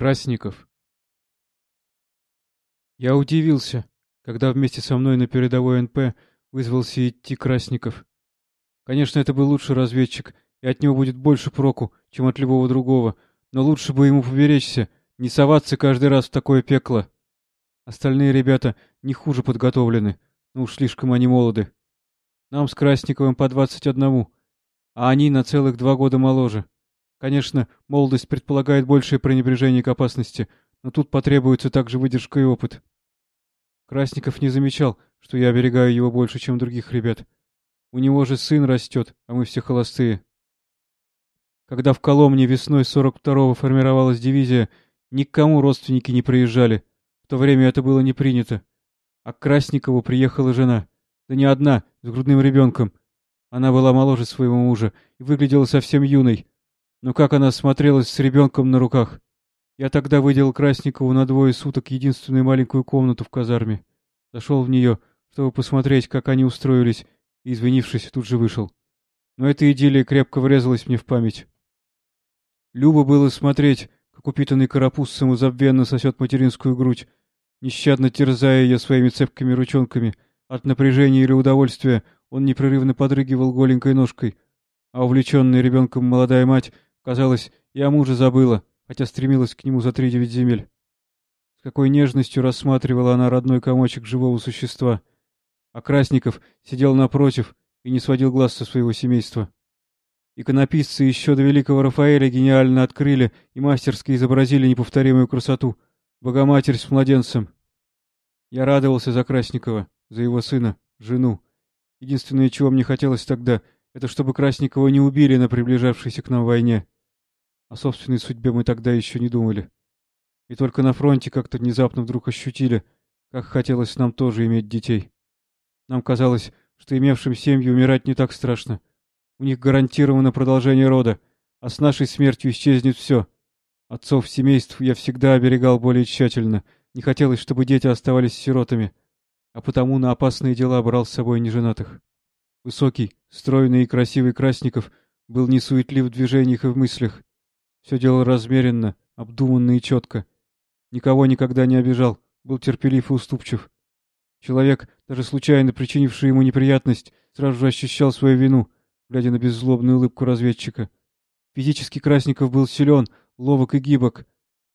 Красников. Я удивился, когда вместе со мной на передовой НП вызвался идти Красников. Конечно, это был лучший разведчик, и от него будет больше проку, чем от любого другого, но лучше бы ему поберечься, не соваться каждый раз в такое пекло. Остальные ребята не хуже подготовлены, но уж слишком они молоды. Нам с Красниковым по двадцать одному, а они на целых два года моложе. Конечно, молодость предполагает большее пренебрежение к опасности, но тут потребуется также выдержка и опыт. Красников не замечал, что я оберегаю его больше, чем других ребят. У него же сын растет, а мы все холостые. Когда в Коломне весной 42-го формировалась дивизия, никому родственники не приезжали. В то время это было не принято. А к Красникову приехала жена. Да не одна, с грудным ребенком. Она была моложе своего мужа и выглядела совсем юной. Но как она смотрелась с ребенком на руках. Я тогда выделил Красникову на двое суток единственную маленькую комнату в казарме. Зашел в нее, чтобы посмотреть, как они устроились, и, извинившись, тут же вышел. Но эта идиллия крепко врезалась мне в память. Любо было смотреть, как упитанный карапуз самозабвенно сосет материнскую грудь, нещадно терзая ее своими цепкими ручонками. От напряжения или удовольствия он непрерывно подрыгивал голенькой ножкой, а увлеченная ребенком молодая мать Казалось, я о муже забыла, хотя стремилась к нему за три девять земель. С какой нежностью рассматривала она родной комочек живого существа. А Красников сидел напротив и не сводил глаз со своего семейства. Иконописцы еще до великого Рафаэля гениально открыли и мастерски изобразили неповторимую красоту — Богоматерь с младенцем. Я радовался за Красникова, за его сына, жену. Единственное, чего мне хотелось тогда — это чтобы Красникова не убили на приближавшейся к нам войне. О собственной судьбе мы тогда еще не думали. И только на фронте как-то внезапно вдруг ощутили, как хотелось нам тоже иметь детей. Нам казалось, что имевшим семьи умирать не так страшно. У них гарантировано продолжение рода, а с нашей смертью исчезнет все. Отцов семейств я всегда оберегал более тщательно. Не хотелось, чтобы дети оставались сиротами, а потому на опасные дела брал с собой неженатых. Высокий, стройный и красивый Красников был несуетлив в движениях и в мыслях. Все делал размеренно, обдуманно и четко. Никого никогда не обижал, был терпелив и уступчив. Человек, даже случайно причинивший ему неприятность, сразу же ощущал свою вину, глядя на беззлобную улыбку разведчика. Физически Красников был силен, ловок и гибок.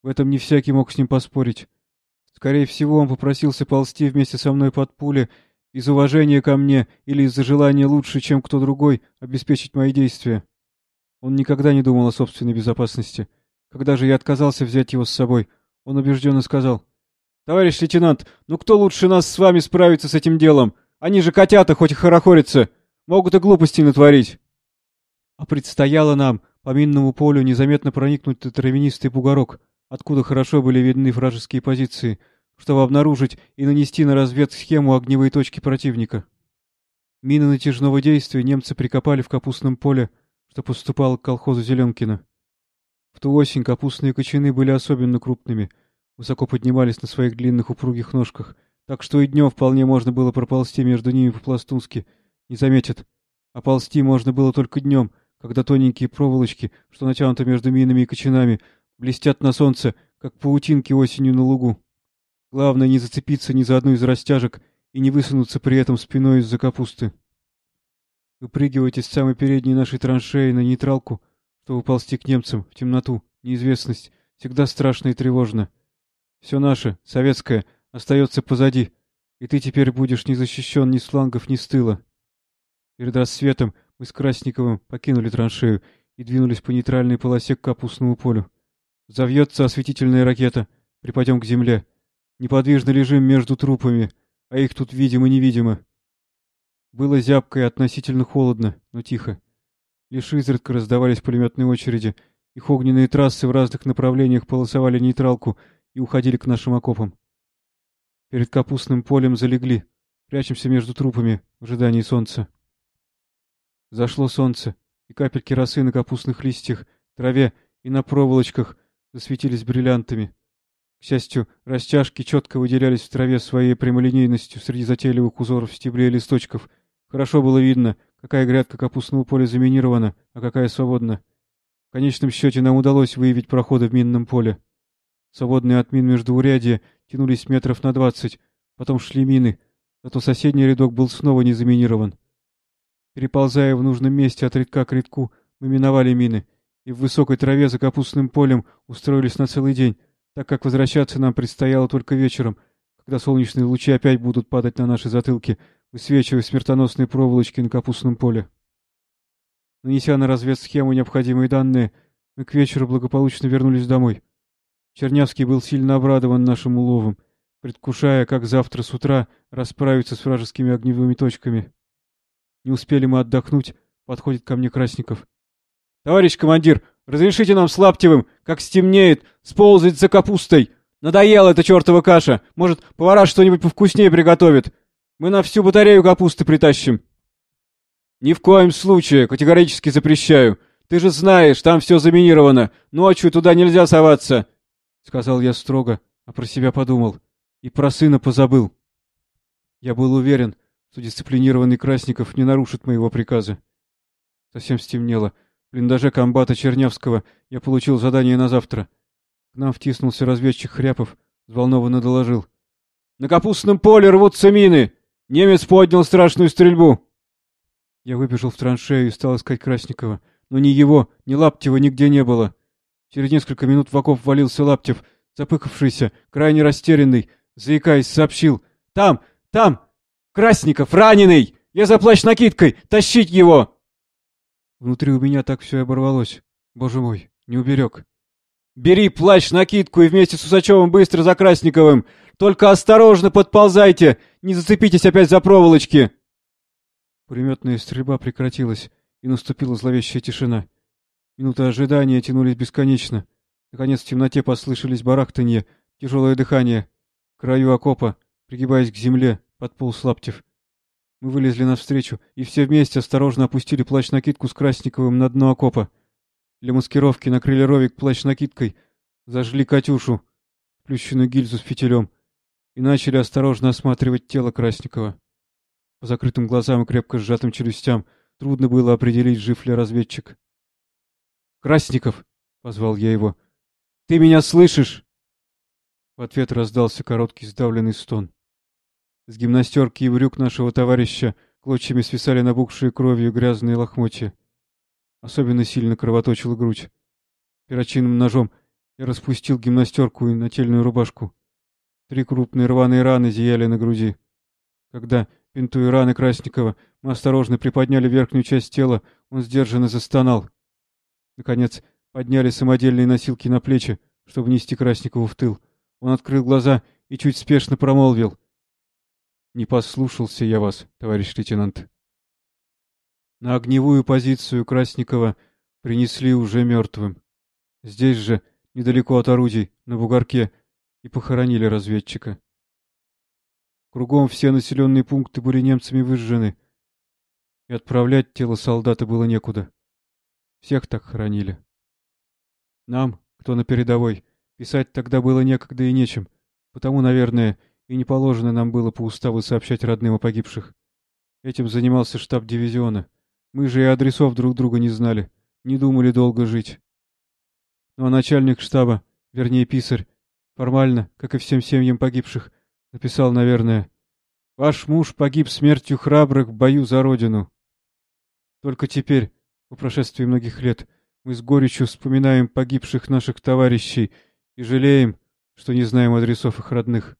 В этом не всякий мог с ним поспорить. Скорее всего, он попросился ползти вместе со мной под пули из уважения ко мне или из-за желания лучше, чем кто другой, обеспечить мои действия. Он никогда не думал о собственной безопасности. Когда же я отказался взять его с собой, он убежденно сказал. — Товарищ лейтенант, ну кто лучше нас с вами справится с этим делом? Они же котята, хоть и хорохорятся. Могут и глупости натворить. А предстояло нам по минному полю незаметно проникнуть на травянистый бугорок, откуда хорошо были видны вражеские позиции — чтобы обнаружить и нанести на разведсхему огневые точки противника. Мины натяжного действия немцы прикопали в капустном поле, что поступало к колхозу Зеленкина. В ту осень капустные кочаны были особенно крупными, высоко поднимались на своих длинных упругих ножках, так что и днем вполне можно было проползти между ними по-пластунски, не заметят. А ползти можно было только днем, когда тоненькие проволочки, что натянуты между минами и кочанами, блестят на солнце, как паутинки осенью на лугу. Главное не зацепиться ни за одну из растяжек и не высунуться при этом спиной из-за капусты. Выпрыгивать из самой передней нашей траншеи на нейтралку, чтобы ползти к немцам в темноту, неизвестность, всегда страшно и тревожно. Все наше, советское, остается позади, и ты теперь будешь не защищен ни с флангов, ни с тыла. Перед рассветом мы с Красниковым покинули траншею и двинулись по нейтральной полосе к капустному полю. Завьется осветительная ракета, припадем к земле. Неподвижно лежим между трупами, а их тут видимо-невидимо. Было зябко и относительно холодно, но тихо. Лишь изредка раздавались пулеметные очереди. Их огненные трассы в разных направлениях полосовали нейтралку и уходили к нашим окопам. Перед капустным полем залегли. Прячемся между трупами в ожидании солнца. Зашло солнце, и капельки росы на капустных листьях, траве и на проволочках засветились бриллиантами. К счастью, растяжки четко выделялись в траве своей прямолинейностью среди затейливых узоров стеблей и листочков. Хорошо было видно, какая грядка капустного поля заминирована, а какая свободна. В конечном счете нам удалось выявить проходы в минном поле. Свободные от мин междуурядья тянулись метров на двадцать, потом шли мины, зато соседний рядок был снова не заминирован. Переползая в нужном месте от редка к редку, мы миновали мины и в высокой траве за капустным полем устроились на целый день, так как возвращаться нам предстояло только вечером, когда солнечные лучи опять будут падать на наши затылки, высвечивая смертоносные проволочки на капустном поле. Нанеся на разведсхему необходимые данные, мы к вечеру благополучно вернулись домой. Чернявский был сильно обрадован нашим уловом, предвкушая, как завтра с утра расправиться с вражескими огневыми точками. Не успели мы отдохнуть, подходит ко мне Красников. — Товарищ командир, разрешите нам с Лаптевым, как стемнеет, сползать за капустой. Надоела эта чертова каша. Может, повара что-нибудь повкуснее приготовят. Мы на всю батарею капусты притащим. «Ни в коем случае, категорически запрещаю. Ты же знаешь, там все заминировано. Ночью туда нельзя соваться!» Сказал я строго, а про себя подумал. И про сына позабыл. Я был уверен, что дисциплинированный Красников не нарушит моего приказа. Совсем стемнело. Блиндаже комбата Чернявского я получил задание на завтра. К нам втиснулся разведчик Хряпов, взволнованно доложил. «На капустном поле рвутся мины! Немец поднял страшную стрельбу!» Я выбежал в траншею и стал искать Красникова. Но ни его, ни Лаптева нигде не было. Через несколько минут в окоп валился Лаптев, запыхавшийся, крайне растерянный, заикаясь, сообщил. «Там! Там! Красников! Раненый! Я за плащ-накидкой! Тащить его!» Внутри у меня так все оборвалось. Боже мой, не уберег. «Бери плащ-накидку и вместе с Усачевым быстро за Красниковым! Только осторожно подползайте! Не зацепитесь опять за проволочки!» Пулеметная стрельба прекратилась, и наступила зловещая тишина. Минуты ожидания тянулись бесконечно. Наконец в темноте послышались барахтанье, тяжелое дыхание. К краю окопа, пригибаясь к земле, подполз Лаптев. Вылезли навстречу, и все вместе осторожно опустили плащ-накидку с Красниковым на дно окопа. Для маскировки накрыли ровик плащ-накидкой, зажгли «Катюшу», плющенную гильзу с фитилем, и начали осторожно осматривать тело Красникова. По закрытым глазам и крепко сжатым челюстям трудно было определить, жив ли разведчик. «Красников!» — позвал я его. «Ты меня слышишь?» В ответ раздался короткий сдавленный стон. С гимнастерки и брюк нашего товарища клочьями свисали набухшие кровью грязные лохмотья. Особенно сильно кровоточила грудь. Перочинным ножом я распустил гимнастерку и нательную рубашку. Три крупные рваные раны зияли на груди. Когда Пинтуя раны Красникова, мы осторожно приподняли верхнюю часть тела, он сдержанно застонал. Наконец, подняли самодельные носилки на плечи, чтобы нести Красникову в тыл. Он открыл глаза и чуть спешно промолвил. «Не послушался я вас, товарищ лейтенант». На огневую позицию Красникова принесли уже мертвым. Здесь же, недалеко от орудий, на бугорке, и похоронили разведчика. Кругом все населенные пункты были немцами выжжены, и отправлять тело солдата было некуда. Всех так хоронили. Нам, кто на передовой, писать тогда было некогда и нечем, потому, наверное, и не положено нам было по уставу сообщать родным о погибших. Этим занимался штаб дивизиона. Мы же и адресов друг друга не знали, не думали долго жить. Ну а начальник штаба, вернее писарь, формально, как и всем семьям погибших, Написал, наверное. Ваш муж погиб смертью храбрых в бою за родину. Только теперь, по прошествии многих лет, мы с горечью вспоминаем погибших наших товарищей и жалеем, что не знаем адресов их родных.